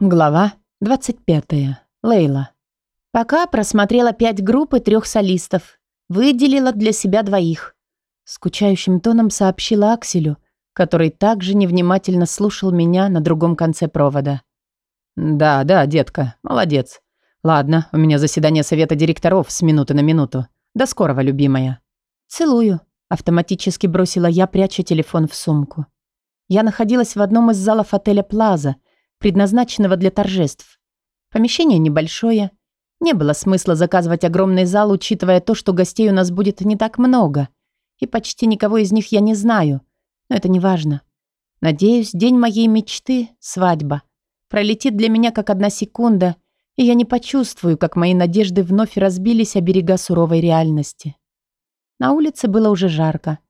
Глава 25. Лейла. Пока просмотрела пять групп и трех солистов. Выделила для себя двоих. Скучающим тоном сообщила Акселю, который также невнимательно слушал меня на другом конце провода. «Да, да, детка, молодец. Ладно, у меня заседание совета директоров с минуты на минуту. До скорого, любимая». «Целую», – автоматически бросила я, пряча телефон в сумку. Я находилась в одном из залов отеля «Плаза», предназначенного для торжеств. Помещение небольшое. Не было смысла заказывать огромный зал, учитывая то, что гостей у нас будет не так много. И почти никого из них я не знаю. Но это не важно. Надеюсь, день моей мечты – свадьба. Пролетит для меня как одна секунда, и я не почувствую, как мои надежды вновь разбились о берега суровой реальности. На улице было уже жарко.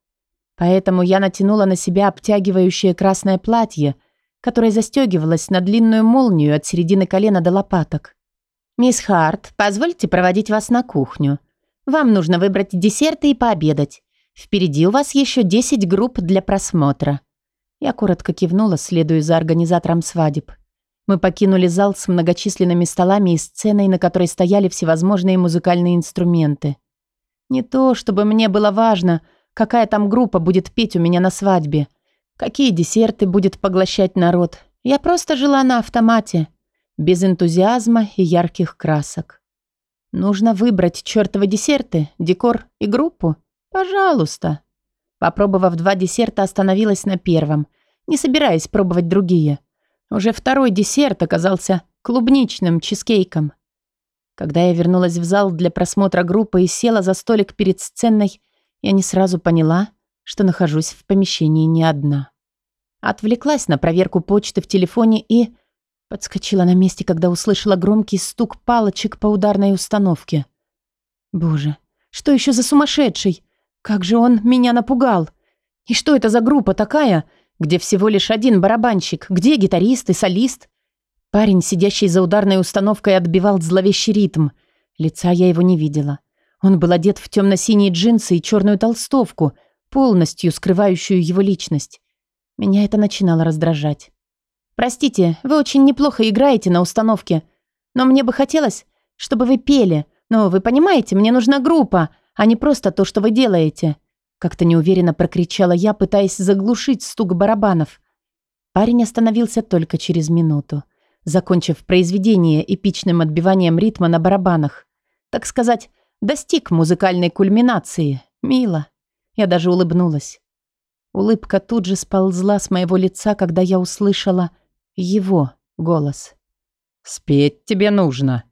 Поэтому я натянула на себя обтягивающее красное платье – которая застегивалась на длинную молнию от середины колена до лопаток. «Мисс Харт, позвольте проводить вас на кухню. Вам нужно выбрать десерты и пообедать. Впереди у вас еще 10 групп для просмотра». Я коротко кивнула, следуя за организатором свадеб. Мы покинули зал с многочисленными столами и сценой, на которой стояли всевозможные музыкальные инструменты. Не то, чтобы мне было важно, какая там группа будет петь у меня на свадьбе – Какие десерты будет поглощать народ? Я просто жила на автомате, без энтузиазма и ярких красок. Нужно выбрать чертовы десерты, декор и группу? Пожалуйста. Попробовав два десерта, остановилась на первом, не собираясь пробовать другие. Уже второй десерт оказался клубничным чизкейком. Когда я вернулась в зал для просмотра группы и села за столик перед сценой, я не сразу поняла, что нахожусь в помещении не одна. Отвлеклась на проверку почты в телефоне и... Подскочила на месте, когда услышала громкий стук палочек по ударной установке. Боже, что еще за сумасшедший? Как же он меня напугал! И что это за группа такая, где всего лишь один барабанщик? Где гитарист и солист? Парень, сидящий за ударной установкой, отбивал зловещий ритм. Лица я его не видела. Он был одет в темно-синие джинсы и черную толстовку — полностью скрывающую его личность. Меня это начинало раздражать. «Простите, вы очень неплохо играете на установке, но мне бы хотелось, чтобы вы пели. Но вы понимаете, мне нужна группа, а не просто то, что вы делаете». Как-то неуверенно прокричала я, пытаясь заглушить стук барабанов. Парень остановился только через минуту, закончив произведение эпичным отбиванием ритма на барабанах. Так сказать, достиг музыкальной кульминации. Мило. Я даже улыбнулась. Улыбка тут же сползла с моего лица, когда я услышала его голос. «Спеть тебе нужно».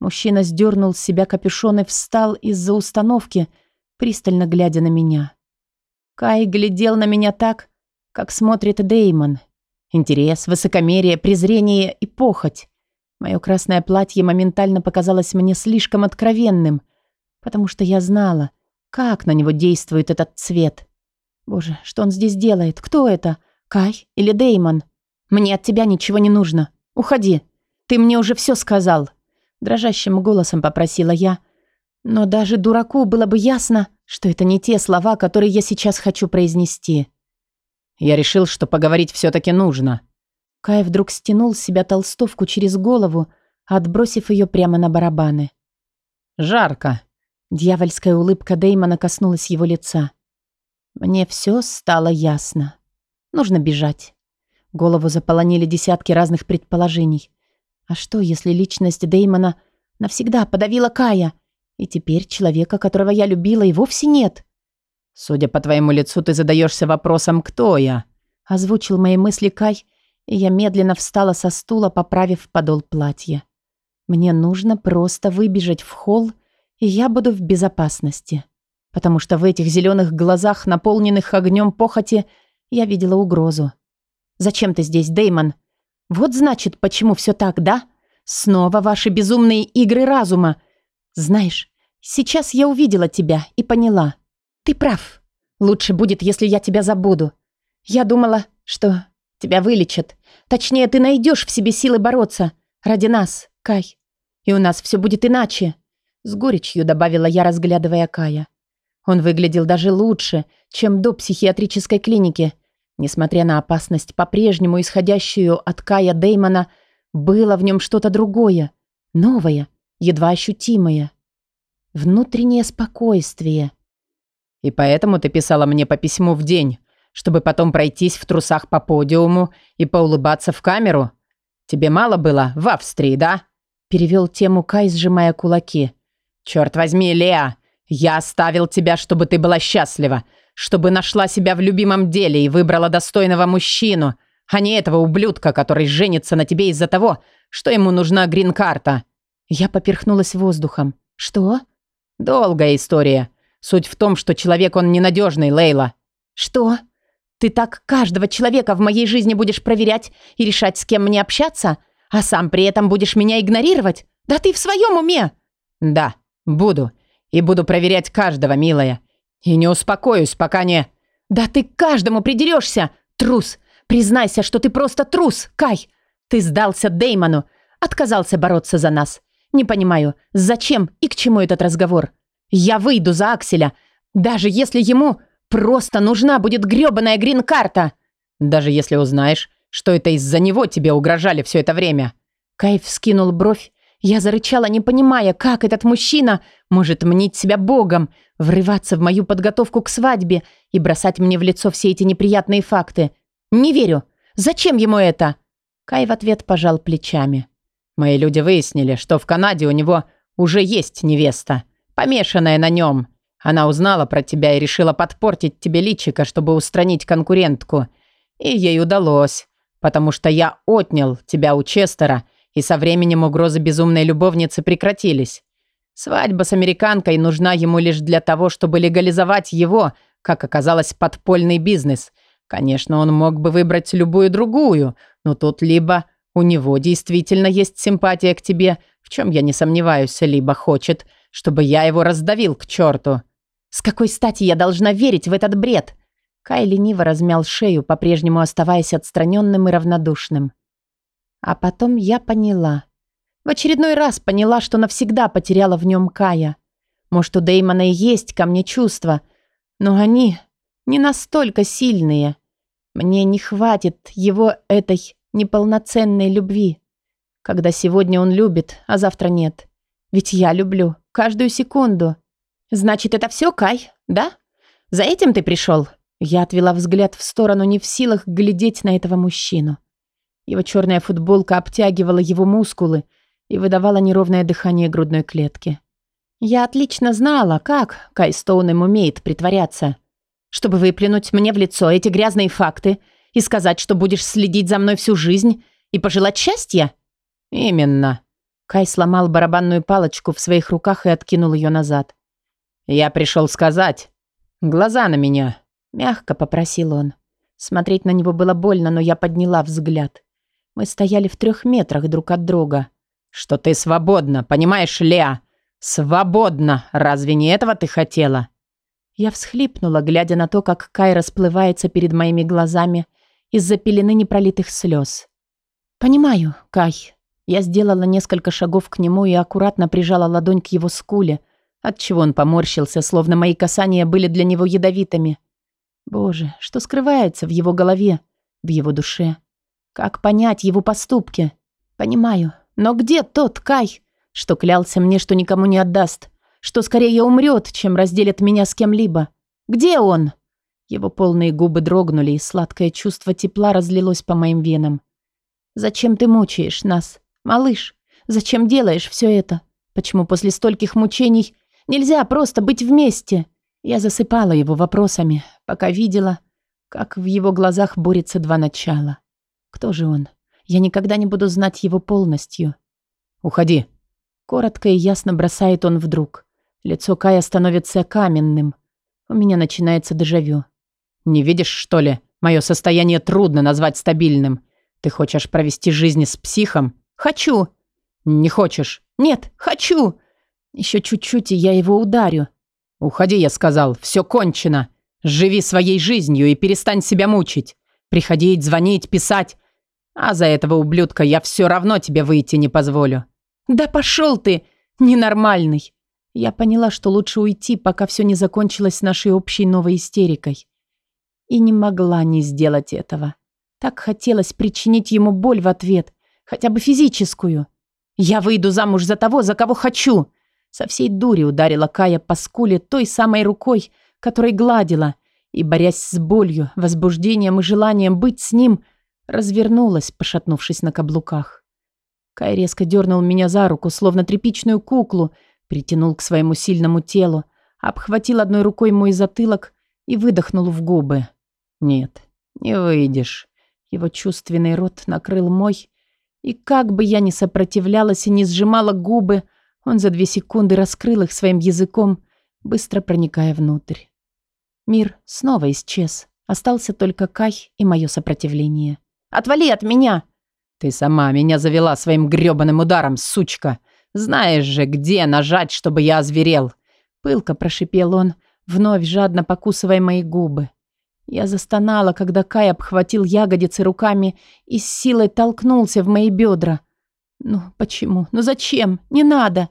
Мужчина сдернул с себя капюшон и встал из-за установки, пристально глядя на меня. Кай глядел на меня так, как смотрит Деймон. Интерес, высокомерие, презрение и похоть. Мое красное платье моментально показалось мне слишком откровенным, потому что я знала — как на него действует этот цвет? Боже, что он здесь делает? Кто это? Кай или Деймон? Мне от тебя ничего не нужно. Уходи. Ты мне уже все сказал. Дрожащим голосом попросила я. Но даже дураку было бы ясно, что это не те слова, которые я сейчас хочу произнести. Я решил, что поговорить все-таки нужно. Кай вдруг стянул с себя толстовку через голову, отбросив ее прямо на барабаны. «Жарко», Дьявольская улыбка Дэймона коснулась его лица. Мне все стало ясно. Нужно бежать. Голову заполонили десятки разных предположений. А что, если личность Дэймона навсегда подавила Кая, и теперь человека, которого я любила, и вовсе нет? «Судя по твоему лицу, ты задаешься вопросом, кто я?» Озвучил мои мысли Кай, и я медленно встала со стула, поправив подол платья. Мне нужно просто выбежать в холл и я буду в безопасности. Потому что в этих зеленых глазах, наполненных огнем похоти, я видела угрозу. «Зачем ты здесь, Деймон? Вот значит, почему все так, да? Снова ваши безумные игры разума. Знаешь, сейчас я увидела тебя и поняла. Ты прав. Лучше будет, если я тебя забуду. Я думала, что тебя вылечат. Точнее, ты найдешь в себе силы бороться. Ради нас, Кай. И у нас все будет иначе. С горечью добавила я, разглядывая Кая. Он выглядел даже лучше, чем до психиатрической клиники. Несмотря на опасность, по-прежнему исходящую от Кая Деймона, Было в нем что-то другое, новое, едва ощутимое. Внутреннее спокойствие. И поэтому ты писала мне по письму в день, чтобы потом пройтись в трусах по подиуму и поулыбаться в камеру? Тебе мало было в Австрии, да?» Перевел тему Кай, сжимая кулаки. «Черт возьми, Леа, я оставил тебя, чтобы ты была счастлива, чтобы нашла себя в любимом деле и выбрала достойного мужчину, а не этого ублюдка, который женится на тебе из-за того, что ему нужна грин-карта». Я поперхнулась воздухом. «Что?» «Долгая история. Суть в том, что человек он ненадежный, Лейла». «Что? Ты так каждого человека в моей жизни будешь проверять и решать, с кем мне общаться, а сам при этом будешь меня игнорировать? Да ты в своем уме?» «Да, буду. И буду проверять каждого, милая. И не успокоюсь, пока не...» «Да ты к каждому придерешься, трус! Признайся, что ты просто трус, Кай! Ты сдался Деймону, отказался бороться за нас. Не понимаю, зачем и к чему этот разговор? Я выйду за Акселя, даже если ему просто нужна будет грёбаная грин-карта. Даже если узнаешь, что это из-за него тебе угрожали все это время. Кайф скинул бровь. Я зарычала, не понимая, как этот мужчина может мнить себя богом, врываться в мою подготовку к свадьбе и бросать мне в лицо все эти неприятные факты. Не верю. Зачем ему это? Кай в ответ пожал плечами. Мои люди выяснили, что в Канаде у него уже есть невеста, помешанная на нем. Она узнала про тебя и решила подпортить тебе личико, чтобы устранить конкурентку. И ей удалось, потому что я отнял тебя у Честера, и со временем угрозы безумной любовницы прекратились. Свадьба с американкой нужна ему лишь для того, чтобы легализовать его, как оказалось, подпольный бизнес. Конечно, он мог бы выбрать любую другую, но тут либо у него действительно есть симпатия к тебе, в чем я не сомневаюсь, либо хочет, чтобы я его раздавил к черту. С какой стати я должна верить в этот бред? Кай лениво размял шею, по-прежнему оставаясь отстраненным и равнодушным. А потом я поняла. В очередной раз поняла, что навсегда потеряла в нем Кая. Может, у Дэймона и есть ко мне чувства, но они не настолько сильные. Мне не хватит его этой неполноценной любви. Когда сегодня он любит, а завтра нет. Ведь я люблю. Каждую секунду. Значит, это все, Кай, да? За этим ты пришел? Я отвела взгляд в сторону, не в силах глядеть на этого мужчину. Его черная футболка обтягивала его мускулы и выдавала неровное дыхание грудной клетки. Я отлично знала, как Кай Стоун им умеет притворяться. Чтобы выплюнуть мне в лицо эти грязные факты – и сказать, что будешь следить за мной всю жизнь и пожелать счастья?» «Именно». Кай сломал барабанную палочку в своих руках и откинул ее назад. «Я пришел сказать. Глаза на меня», — мягко попросил он. Смотреть на него было больно, но я подняла взгляд. Мы стояли в трех метрах друг от друга. «Что ты свободна, понимаешь, Леа? Свободна! Разве не этого ты хотела?» Я всхлипнула, глядя на то, как Кай расплывается перед моими глазами, из-за пелены непролитых слез. «Понимаю, Кай». Я сделала несколько шагов к нему и аккуратно прижала ладонь к его скуле, отчего он поморщился, словно мои касания были для него ядовитыми. Боже, что скрывается в его голове, в его душе? Как понять его поступки? Понимаю. Но где тот Кай, что клялся мне, что никому не отдаст, что скорее умрет, чем разделит меня с кем-либо? Где он?» Его полные губы дрогнули, и сладкое чувство тепла разлилось по моим венам. «Зачем ты мучаешь нас, малыш? Зачем делаешь все это? Почему после стольких мучений нельзя просто быть вместе?» Я засыпала его вопросами, пока видела, как в его глазах борются два начала. Кто же он? Я никогда не буду знать его полностью. «Уходи!» Коротко и ясно бросает он вдруг. Лицо Кая становится каменным. У меня начинается дежавю. Не видишь, что ли? Мое состояние трудно назвать стабильным. Ты хочешь провести жизнь с психом? Хочу. Не хочешь? Нет, хочу. Еще чуть-чуть, и я его ударю. Уходи, я сказал. Все кончено. Живи своей жизнью и перестань себя мучить. Приходить, звонить, писать. А за этого ублюдка я все равно тебе выйти не позволю. Да пошел ты, ненормальный. Я поняла, что лучше уйти, пока все не закончилось нашей общей новой истерикой. И не могла не сделать этого. Так хотелось причинить ему боль в ответ, хотя бы физическую. Я выйду замуж за того, за кого хочу. Со всей дури ударила Кая по скуле той самой рукой, которой гладила, и, борясь с болью, возбуждением и желанием быть с ним, развернулась, пошатнувшись на каблуках. Кай резко дернул меня за руку, словно тряпичную куклу, притянул к своему сильному телу, обхватил одной рукой мой затылок и выдохнул в губы. «Нет, не выйдешь». Его чувственный рот накрыл мой, и как бы я ни сопротивлялась и не сжимала губы, он за две секунды раскрыл их своим языком, быстро проникая внутрь. Мир снова исчез. Остался только Кай и мое сопротивление. «Отвали от меня!» «Ты сама меня завела своим грёбаным ударом, сучка! Знаешь же, где нажать, чтобы я озверел!» Пылко прошипел он, вновь жадно покусывая мои губы. Я застонала, когда Кай обхватил ягодицы руками и с силой толкнулся в мои бедра. «Ну, почему? Ну зачем? Не надо!»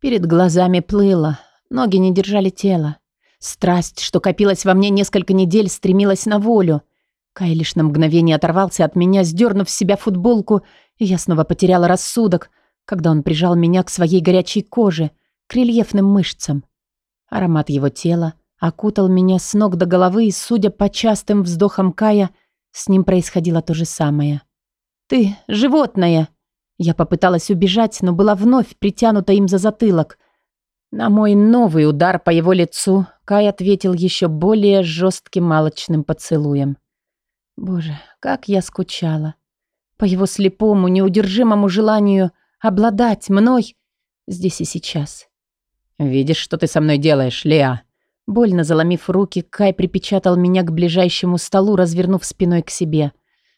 Перед глазами плыло, ноги не держали тело. Страсть, что копилась во мне несколько недель, стремилась на волю. Кай лишь на мгновение оторвался от меня, сдернув с себя футболку, и я снова потеряла рассудок, когда он прижал меня к своей горячей коже, к рельефным мышцам. Аромат его тела окутал меня с ног до головы, и, судя по частым вздохам Кая, с ним происходило то же самое. «Ты животное!» Я попыталась убежать, но была вновь притянута им за затылок. На мой новый удар по его лицу Кай ответил еще более жестким малочным поцелуем. Боже, как я скучала. По его слепому, неудержимому желанию обладать мной здесь и сейчас. «Видишь, что ты со мной делаешь, Леа?» Больно заломив руки, Кай припечатал меня к ближайшему столу, развернув спиной к себе.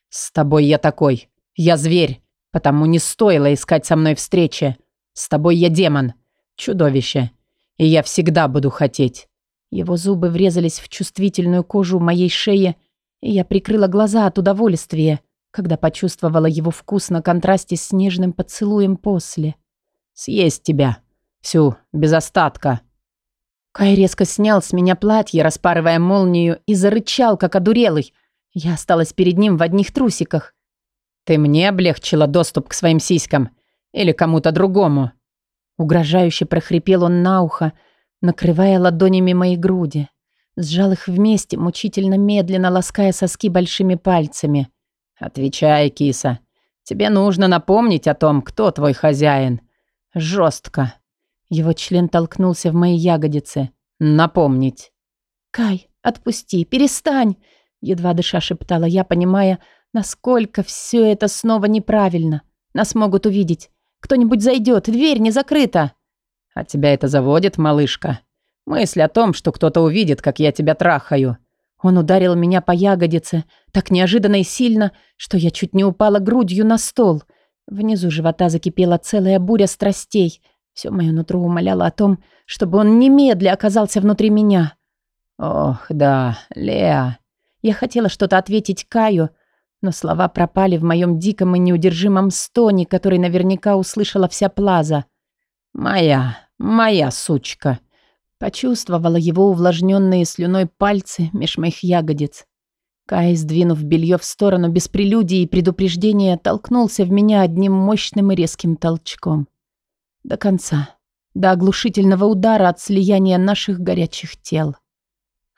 «С тобой я такой. Я зверь, потому не стоило искать со мной встречи. С тобой я демон, чудовище, и я всегда буду хотеть. Его зубы врезались в чувствительную кожу моей шеи, я прикрыла глаза от удовольствия, когда почувствовала его вкус на контрасте с нежным поцелуем после. «Съесть тебя. Всю, без остатка». Кай резко снял с меня платье, распарывая молнию, и зарычал, как одурелый. Я осталась перед ним в одних трусиках. «Ты мне облегчила доступ к своим сиськам? Или кому-то другому?» Угрожающе прохрипел он на ухо, накрывая ладонями мои груди. Сжал их вместе, мучительно медленно лаская соски большими пальцами. «Отвечай, киса. Тебе нужно напомнить о том, кто твой хозяин. Жестко». Его член толкнулся в мои ягодицы. «Напомнить». «Кай, отпусти, перестань!» Едва дыша шептала я, понимая, насколько все это снова неправильно. Нас могут увидеть. Кто-нибудь зайдет, дверь не закрыта. А тебя это заводит, малышка? Мысль о том, что кто-то увидит, как я тебя трахаю. Он ударил меня по ягодице так неожиданно и сильно, что я чуть не упала грудью на стол. Внизу живота закипела целая буря страстей. Все мое нутро умоляло о том, чтобы он немедля оказался внутри меня. «Ох, да, Леа». Я хотела что-то ответить Каю, но слова пропали в моем диком и неудержимом стоне, который наверняка услышала вся плаза. «Моя, моя сучка!» Почувствовала его увлажненные слюной пальцы меж моих ягодиц. Кай, сдвинув белье в сторону без прелюдии и предупреждения, толкнулся в меня одним мощным и резким толчком. До конца. До оглушительного удара от слияния наших горячих тел.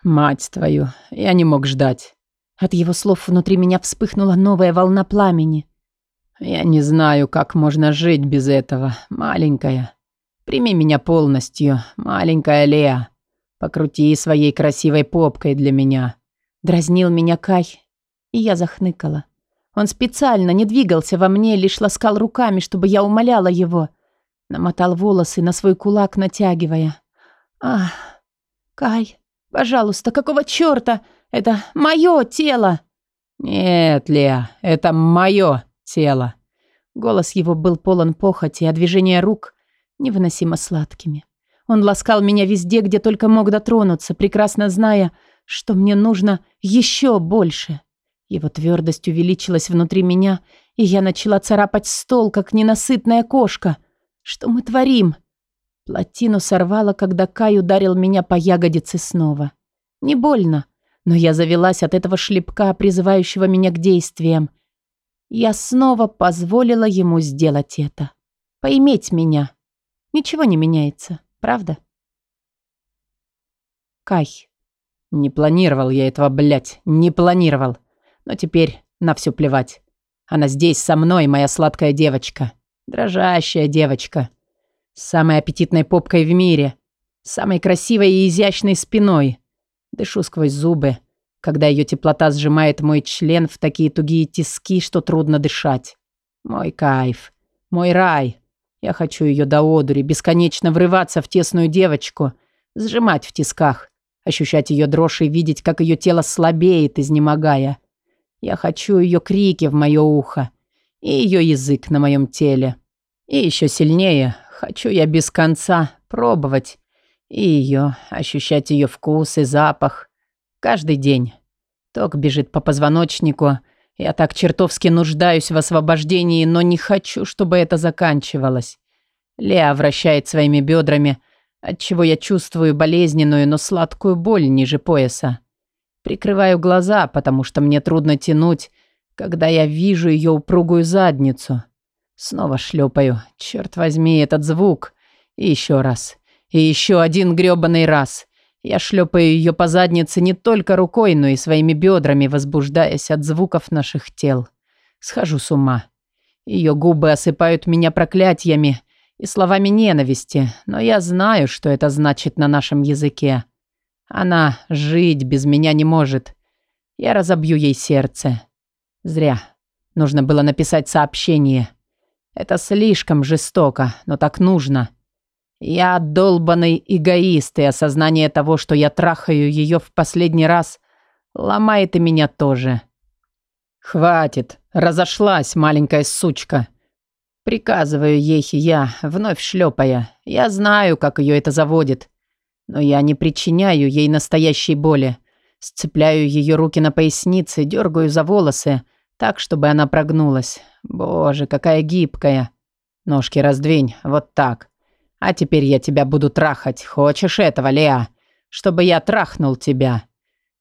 «Мать твою, я не мог ждать». От его слов внутри меня вспыхнула новая волна пламени. «Я не знаю, как можно жить без этого, маленькая. Прими меня полностью, маленькая Леа. Покрути своей красивой попкой для меня». Дразнил меня Кай, и я захныкала. Он специально не двигался во мне, лишь ласкал руками, чтобы я умоляла его. Намотал волосы на свой кулак, натягивая. «Ах, Кай, пожалуйста, какого чёрта?» Это мое тело!» «Нет, Леа, это мое тело!» Голос его был полон похоти, а движения рук невыносимо сладкими. Он ласкал меня везде, где только мог дотронуться, прекрасно зная, что мне нужно еще больше. Его твердость увеличилась внутри меня, и я начала царапать стол, как ненасытная кошка. Что мы творим? Плотину сорвало, когда Кай ударил меня по ягодице снова. Не больно, но я завелась от этого шлепка, призывающего меня к действиям. я снова позволила ему сделать это. Поиметь меня. Ничего не меняется, правда? Кай. Не планировал я этого, блядь, не планировал. Но теперь на все плевать. Она здесь со мной, моя сладкая девочка. Дрожащая девочка. С самой аппетитной попкой в мире. Самой красивой и изящной спиной. Дышу сквозь зубы, когда ее теплота сжимает мой член в такие тугие тиски, что трудно дышать. Мой кайф. Мой рай. Я хочу ее до одури, бесконечно врываться в тесную девочку, сжимать в тисках, ощущать ее дрожь и видеть, как ее тело слабеет, изнемогая. Я хочу ее крики в мое ухо и ее язык на моем теле. И еще сильнее хочу я без конца пробовать и ее, ощущать ее вкус и запах. Каждый день. Ток бежит по позвоночнику. Я так чертовски нуждаюсь в освобождении, но не хочу, чтобы это заканчивалось. Леа вращает своими бедрами, отчего я чувствую болезненную, но сладкую боль ниже пояса. Прикрываю глаза, потому что мне трудно тянуть, когда я вижу ее упругую задницу. Снова шлепаю. Черт возьми, этот звук. И еще раз. И еще один грёбаный раз. Я шлепаю ее по заднице не только рукой, но и своими бедрами, возбуждаясь от звуков наших тел. Схожу с ума. Ее губы осыпают меня проклятиями и словами ненависти, но я знаю, что это значит на нашем языке. Она жить без меня не может. Я разобью ей сердце. Зря. Нужно было написать сообщение. Это слишком жестоко, но так нужно. Я долбанный эгоист, и осознание того, что я трахаю ее в последний раз, ломает и меня тоже. Хватит. Разошлась, маленькая сучка. Приказываю ей я, вновь шлепая. Я знаю, как ее это заводит. Но я не причиняю ей настоящей боли. Сцепляю ее руки на пояснице, дергаю за волосы, так, чтобы она прогнулась. Боже, какая гибкая. Ножки раздвинь, вот так. А теперь я тебя буду трахать. Хочешь этого, Леа? Чтобы я трахнул тебя.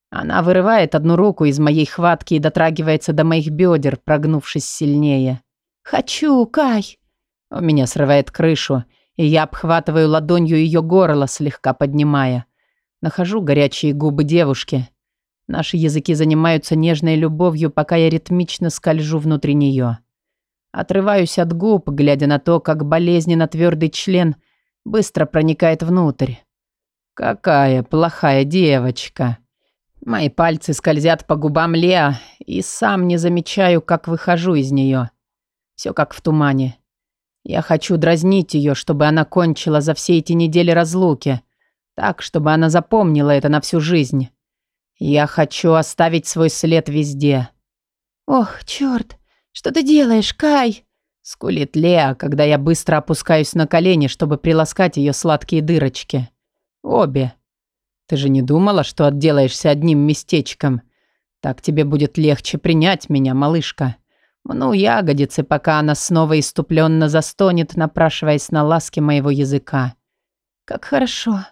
Она вырывает одну руку из моей хватки и дотрагивается до моих бедер, прогнувшись сильнее. «Хочу, Кай!» У меня срывает крышу, и я обхватываю ладонью ее горло, слегка поднимая. Нахожу горячие губы девушки. Наши языки занимаются нежной любовью, пока я ритмично скольжу внутри нее. Отрываюсь от губ, глядя на то, как болезненно твердый член быстро проникает внутрь. Какая плохая девочка. Мои пальцы скользят по губам Леа, и сам не замечаю, как выхожу из нее. Все как в тумане. Я хочу дразнить ее, чтобы она кончила за все эти недели разлуки. Так, чтобы она запомнила это на всю жизнь. Я хочу оставить свой след везде. «Ох, черт, что ты делаешь, Кай?» Скулит Леа, когда я быстро опускаюсь на колени, чтобы приласкать ее сладкие дырочки. Обе. Ты же не думала, что отделаешься одним местечком? Так тебе будет легче принять меня, малышка. Мну ягодицы, пока она снова иступленно застонет, напрашиваясь на ласки моего языка. «Как хорошо.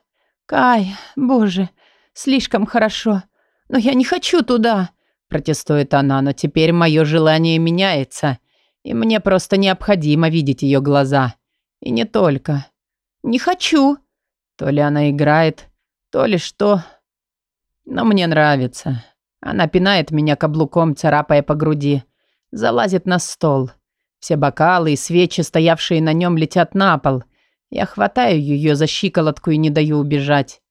Кай, боже, слишком хорошо. Но я не хочу туда!» Протестует она, но теперь мое желание меняется, и мне просто необходимо видеть ее глаза. И не только. «Не хочу!» То ли она играет, то ли что. Но мне нравится. Она пинает меня каблуком, царапая по груди залазит на стол. Все бокалы и свечи, стоявшие на нем, летят на пол. Я хватаю ее за щиколотку и не даю убежать.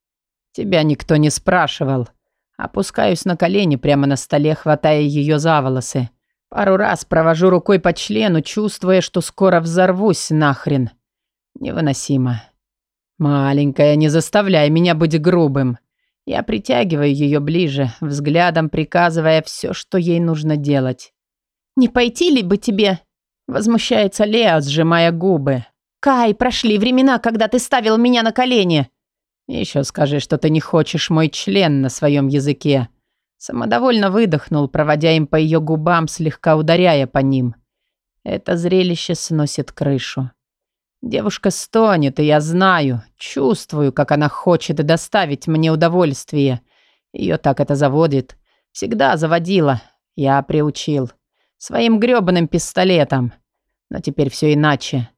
Тебя никто не спрашивал. Опускаюсь на колени прямо на столе, хватая ее за волосы. Пару раз провожу рукой по члену, чувствуя, что скоро взорвусь нахрен. Невыносимо. Маленькая, не заставляй меня быть грубым. Я притягиваю ее ближе, взглядом приказывая все, что ей нужно делать. «Не пойти ли бы тебе?» Возмущается Леа, сжимая губы. «Кай, прошли времена, когда ты ставил меня на колени!» «Еще скажи, что ты не хочешь мой член на своем языке». Самодовольно выдохнул, проводя им по ее губам, слегка ударяя по ним. Это зрелище сносит крышу. Девушка стонет, и я знаю, чувствую, как она хочет доставить мне удовольствие. Ее так это заводит. Всегда заводила. Я приучил. Своим грёбаным пистолетом. Но теперь все иначе.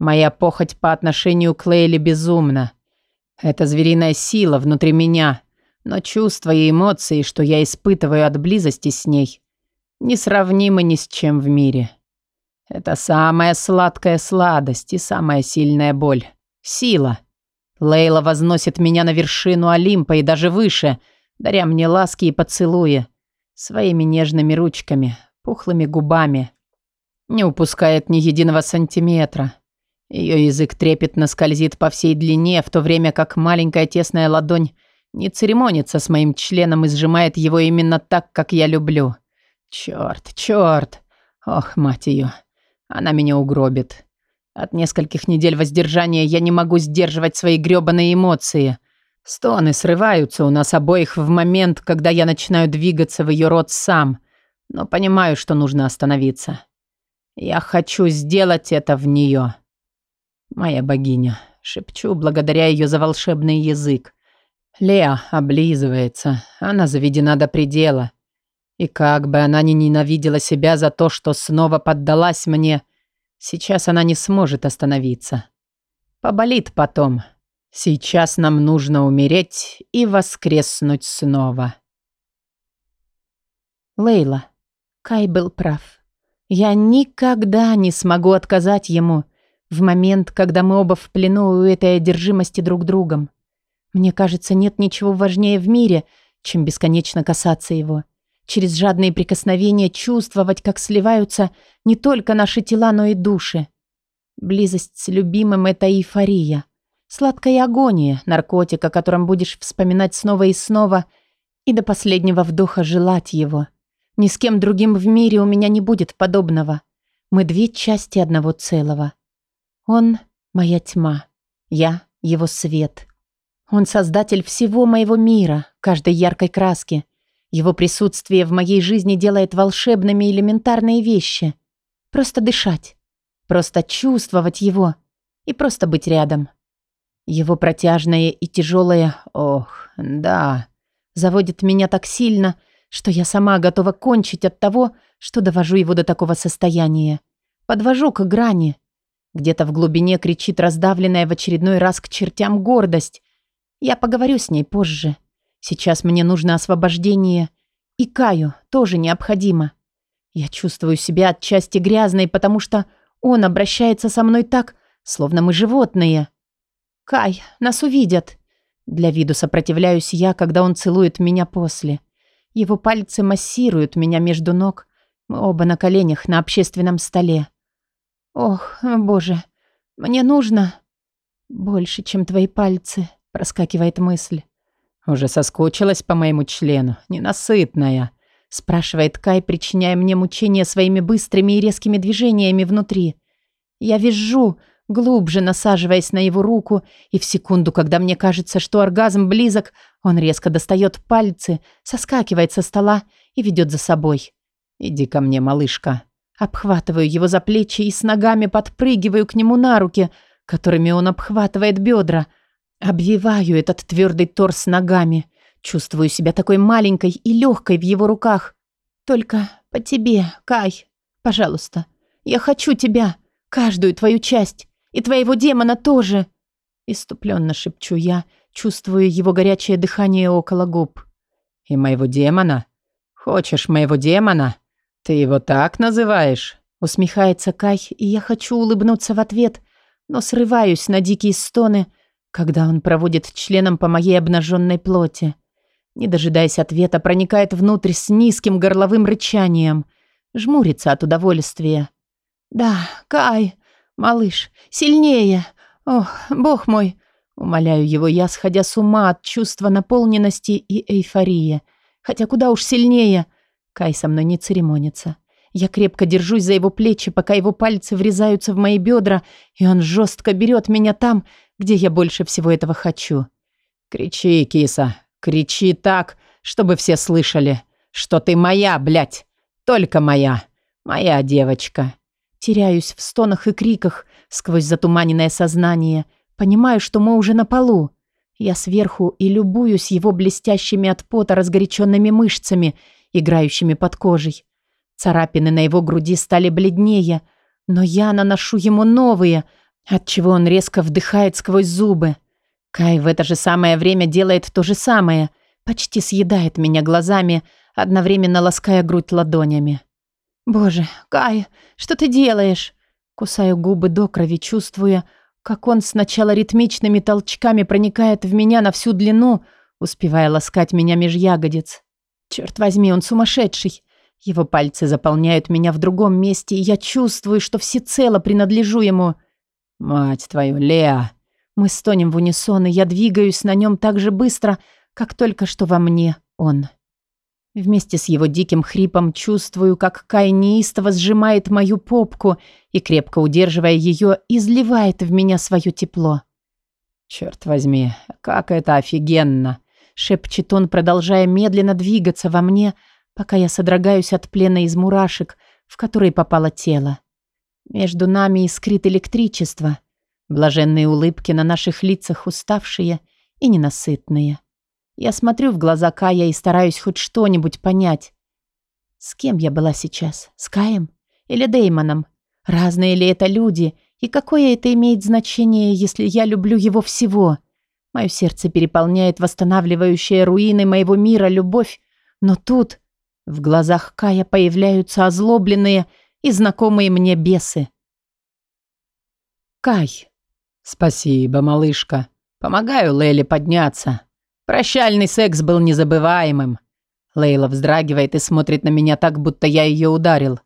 Моя похоть по отношению к Лейли безумна. Это звериная сила внутри меня, но чувства и эмоции, что я испытываю от близости с ней, несравнимы ни с чем в мире. Это самая сладкая сладость и самая сильная боль. Сила. Лейла возносит меня на вершину Олимпа и даже выше, даря мне ласки и поцелуи. Своими нежными ручками, пухлыми губами. Не упускает ни единого сантиметра. Ее язык трепетно скользит по всей длине, в то время как маленькая тесная ладонь не церемонится с моим членом и сжимает его именно так, как я люблю. Черт, черт. Ох, мать ее. Она меня угробит. От нескольких недель воздержания я не могу сдерживать свои грёбаные эмоции. Стоны срываются у нас обоих в момент, когда я начинаю двигаться в ее рот сам, но понимаю, что нужно остановиться. Я хочу сделать это в нее. Моя богиня. Шепчу, благодаря ее за волшебный язык. Леа облизывается. Она заведена до предела. И как бы она ни ненавидела себя за то, что снова поддалась мне, сейчас она не сможет остановиться. Поболит потом. Сейчас нам нужно умереть и воскреснуть снова. Лейла. Кай был прав. Я никогда не смогу отказать ему в момент, когда мы оба в плену у этой одержимости друг другом. Мне кажется, нет ничего важнее в мире, чем бесконечно касаться его. Через жадные прикосновения чувствовать, как сливаются не только наши тела, но и души. Близость с любимым — это эйфория. Сладкая агония, наркотик, о котором будешь вспоминать снова и снова, и до последнего вдоха желать его. Ни с кем другим в мире у меня не будет подобного. Мы две части одного целого. Он — моя тьма, я — его свет. Он создатель всего моего мира, каждой яркой краски. Его присутствие в моей жизни делает волшебными элементарные вещи. Просто дышать, просто чувствовать его и просто быть рядом. Его протяжное и тяжелое «ох, да» заводит меня так сильно, что я сама готова кончить от того, что довожу его до такого состояния. Подвожу к грани. Где-то в глубине кричит раздавленная в очередной раз к чертям гордость, я поговорю с ней позже. Сейчас мне нужно освобождение. И Каю тоже необходимо. Я чувствую себя отчасти грязной, потому что он обращается со мной так, словно мы животные. «Кай, нас увидят!» Для виду сопротивляюсь я, когда он целует меня после. Его пальцы массируют меня между ног. Мы оба на коленях на общественном столе. «Ох, боже, мне нужно...» «Больше, чем твои пальцы», Проскакивает мысль. «Уже соскучилась по моему члену, ненасытная», спрашивает Кай, причиняя мне мучения своими быстрыми и резкими движениями внутри. Я вижу, глубже насаживаясь на его руку, и в секунду, когда мне кажется, что оргазм близок, он резко достает пальцы, соскакивает со стола и ведет за собой. «Иди ко мне, малышка». Обхватываю его за плечи и с ногами подпрыгиваю к нему на руки, которыми он обхватывает бедра, Обвиваю этот твердый торс ногами. Чувствую себя такой маленькой и легкой в его руках. Только по тебе, Кай. Пожалуйста. Я хочу тебя. Каждую твою часть. И твоего демона тоже. Иступленно шепчу я, чувствую его горячее дыхание около губ. И моего демона? Хочешь моего демона? Ты его так называешь? Усмехается Кай, и я хочу улыбнуться в ответ, но срываюсь на дикие стоны, когда он проводит членом по моей обнаженной плоти. Не дожидаясь ответа, проникает внутрь с низким горловым рычанием. Жмурится от удовольствия. «Да, Кай, малыш, сильнее! Ох, бог мой!» Умоляю его я, сходя с ума от чувства наполненности и эйфории. Хотя куда уж сильнее. Кай со мной не церемонится. Я крепко держусь за его плечи, пока его пальцы врезаются в мои бедра, и он жестко берет меня там, где я больше всего этого хочу. Кричи, киса, кричи так, чтобы все слышали, что ты моя, блядь, только моя, моя девочка. Теряюсь в стонах и криках сквозь затуманенное сознание, понимаю, что мы уже на полу. Я сверху и любуюсь его блестящими от пота разгоряченными мышцами, играющими под кожей. Царапины на его груди стали бледнее, но я наношу ему новые, отчего он резко вдыхает сквозь зубы. Кай в это же самое время делает то же самое, почти съедает меня глазами, одновременно лаская грудь ладонями. «Боже, Кай, что ты делаешь?» Кусаю губы до крови, чувствуя, как он сначала ритмичными толчками проникает в меня на всю длину, успевая ласкать меня меж ягодиц. Черт возьми, он сумасшедший. Его пальцы заполняют меня в другом месте, и я чувствую, что всецело принадлежу ему. «Мать твою, Леа!» Мы стонем в унисон, и я двигаюсь на нем так же быстро, как только что во мне он. Вместе с его диким хрипом чувствую, как Кай неистово сжимает мою попку и, крепко удерживая ее, изливает в меня свое тепло. «Черт возьми, как это офигенно!» шепчет он, продолжая медленно двигаться во мне, пока я содрогаюсь от плена из мурашек, в которые попало тело. Между нами искрит электричество, блаженные улыбки на наших лицах уставшие и ненасытные. Я смотрю в глаза Кая и стараюсь хоть что-нибудь понять. С кем я была сейчас? С Каем? Или Деймоном? Разные ли это люди? И какое это имеет значение, если я люблю его всего? Мое сердце переполняет восстанавливающая руины моего мира любовь, но тут в глазах Кая появляются озлобленные и знакомые мне бесы. Кай. Спасибо, малышка. Помогаю Леле подняться. Прощальный секс был незабываемым. Лейла вздрагивает и смотрит на меня так, будто я ее ударил.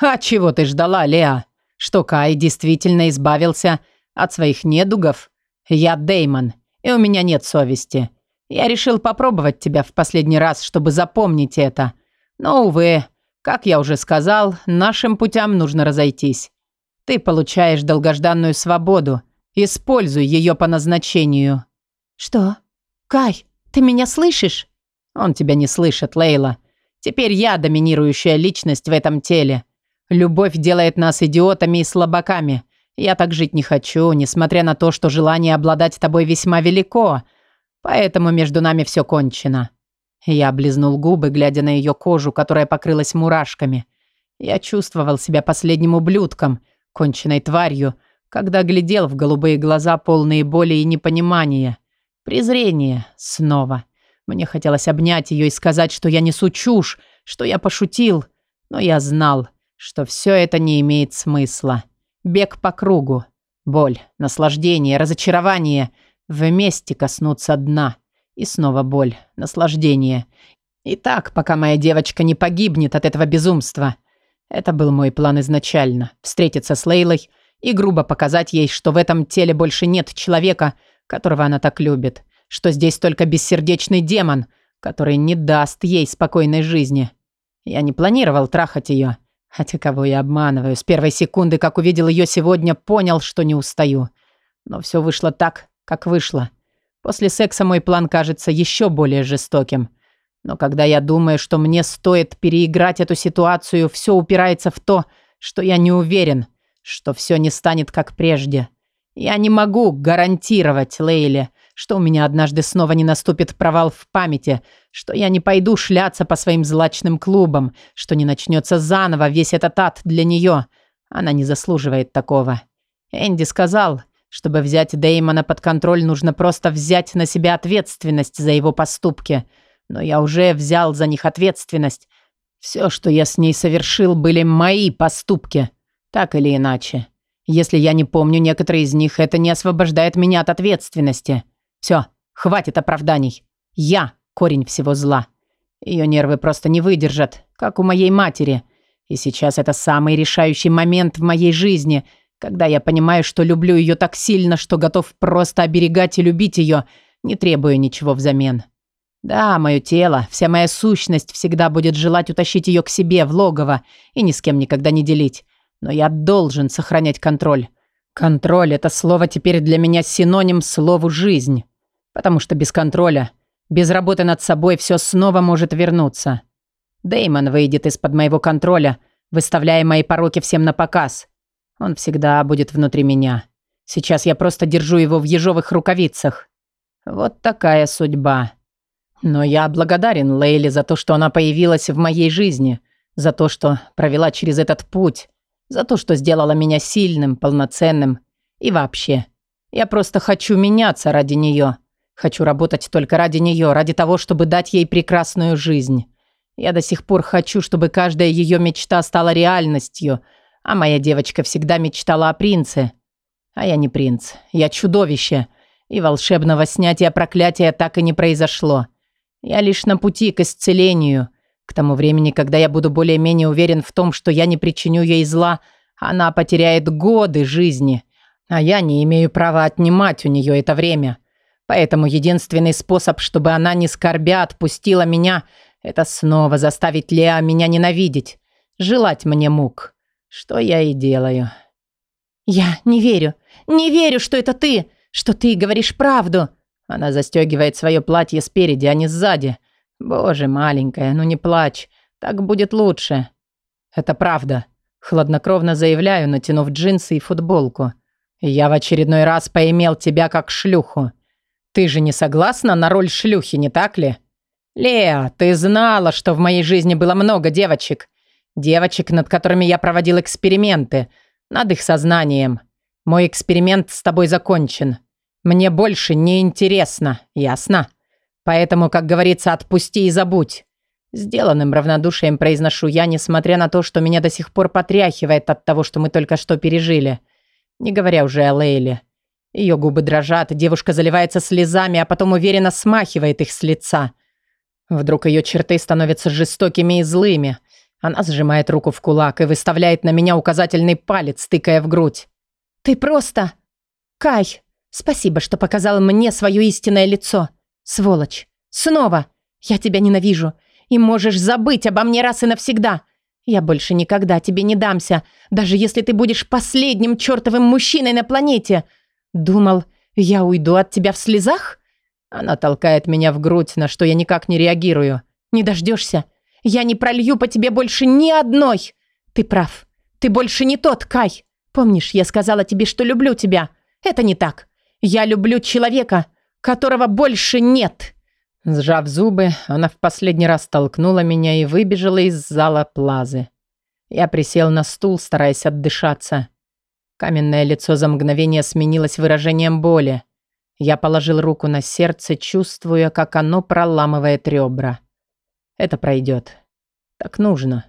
«А чего ты ждала, Леа? Что Кай действительно избавился от своих недугов? Я Деймон, и у меня нет совести. Я решил попробовать тебя в последний раз, чтобы запомнить это. Но, увы, как я уже сказал, нашим путям нужно разойтись. Ты получаешь долгожданную свободу. Используй ее по назначению». «Что?» «Кай, ты меня слышишь?» «Он тебя не слышит, Лейла. Теперь я доминирующая личность в этом теле. Любовь делает нас идиотами и слабаками. Я так жить не хочу, несмотря на то, что желание обладать тобой весьма велико. Поэтому между нами все кончено». Я облизнул губы, глядя на ее кожу, которая покрылась мурашками. Я чувствовал себя последним ублюдком, конченной тварью, когда глядел в голубые глаза, полные боли и непонимания. Презрение снова. Мне хотелось обнять ее и сказать, что я несу чушь, что я пошутил, но я знал, что все это не имеет смысла. Бег по кругу. Боль, наслаждение, разочарование. Вместе коснуться дна. И снова боль, наслаждение. И так, пока моя девочка не погибнет от этого безумства. Это был мой план изначально. Встретиться с Лейлой и грубо показать ей, что в этом теле больше нет человека, которого она так любит, что здесь только бессердечный демон, который не даст ей спокойной жизни. Я не планировал трахать ее, хотя кого я обманываю, с первой секунды, как увидел ее сегодня, понял, что не устаю. Но все вышло так, как вышло. После секса мой план кажется еще более жестоким. Но когда я думаю, что мне стоит переиграть эту ситуацию, все упирается в то, что я не уверен, что все не станет как прежде. Я не могу гарантировать Лейле, что у меня однажды снова не наступит провал в памяти, что я не пойду шляться по своим злачным клубам, что не начнется заново весь этот ад для нее. Она не заслуживает такого. Энди сказал, чтобы взять Деймона под контроль, нужно просто взять на себя ответственность за его поступки. Но я уже взял за них ответственность. Все, что я с ней совершил, были мои поступки. Так или иначе. Если я не помню некоторые из них, это не освобождает меня от ответственности. Все, хватит оправданий. Я корень всего зла. Ее нервы просто не выдержат, как у моей матери. И сейчас это самый решающий момент в моей жизни, когда я понимаю, что люблю ее так сильно, что готов просто оберегать и любить ее, не требуя ничего взамен. Да, мое тело, вся моя сущность всегда будет желать утащить ее к себе в логово и ни с кем никогда не делить. Но я должен сохранять контроль. Контроль – это слово теперь для меня синоним слову «жизнь». Потому что без контроля, без работы над собой все снова может вернуться. Деймон выйдет из-под моего контроля, выставляя мои пороки всем на показ. Он всегда будет внутри меня. Сейчас я просто держу его в ежовых рукавицах. Вот такая судьба. Но я благодарен Лейле за то, что она появилась в моей жизни – За то, что провела через этот путь. За то, что сделала меня сильным, полноценным. И вообще. Я просто хочу меняться ради нее. Хочу работать только ради нее, ради того, чтобы дать ей прекрасную жизнь. Я до сих пор хочу, чтобы каждая ее мечта стала реальностью, а моя девочка всегда мечтала о принце. А я не принц, я чудовище, и волшебного снятия проклятия так и не произошло. Я лишь на пути к исцелению. К тому времени, когда я буду более-менее уверен в том, что я не причиню ей зла, она потеряет годы жизни, а я не имею права отнимать у нее это время. Поэтому единственный способ, чтобы она не скорбя отпустила меня, это снова заставить Леа меня ненавидеть, желать мне мук. Что я и делаю. «Я не верю. Не верю, что это ты, что ты говоришь правду». Она застегивает свое платье спереди, а не сзади. «Боже, маленькая, ну не плачь. Так будет лучше». «Это правда», — хладнокровно заявляю, натянув джинсы и футболку. «Я в очередной раз поимел тебя как шлюху. Ты же не согласна на роль шлюхи, не так ли? Леа, ты знала, что в моей жизни было много девочек. Девочек, над которыми я проводил эксперименты, над их сознанием. Мой эксперимент с тобой закончен. Мне больше не интересно, ясно? Поэтому, как говорится, отпусти и забудь. Сделанным равнодушием произношу я, несмотря на то, что меня до сих пор потряхивает от того, что мы только что пережили. Не говоря уже о Лейле. Ее губы дрожат, девушка заливается слезами, а потом уверенно смахивает их с лица. Вдруг ее черты становятся жестокими и злыми. Она сжимает руку в кулак и выставляет на меня указательный палец, тыкая в грудь. «Ты просто... Кай, спасибо, что показал мне свое истинное лицо. Сволочь. Снова. Я тебя ненавижу. И можешь забыть обо мне раз и навсегда. Я больше никогда тебе не дамся, даже если ты будешь последним чертовым мужчиной на планете. Думал, я уйду от тебя в слезах? Она толкает меня в грудь, на что я никак не реагирую. Не дождешься. Я не пролью по тебе больше ни одной. Ты прав. Ты больше не тот, Кай. Помнишь, я сказала тебе, что люблю тебя? Это не так. Я люблю человека, которого больше нет. Сжав зубы, она в последний раз толкнула меня и выбежала из зала плазы. Я присел на стул, стараясь отдышаться. Каменное лицо за мгновение сменилось выражением боли. Я положил руку на сердце, чувствуя, как оно проламывает ребра. Это пройдет. Так нужно.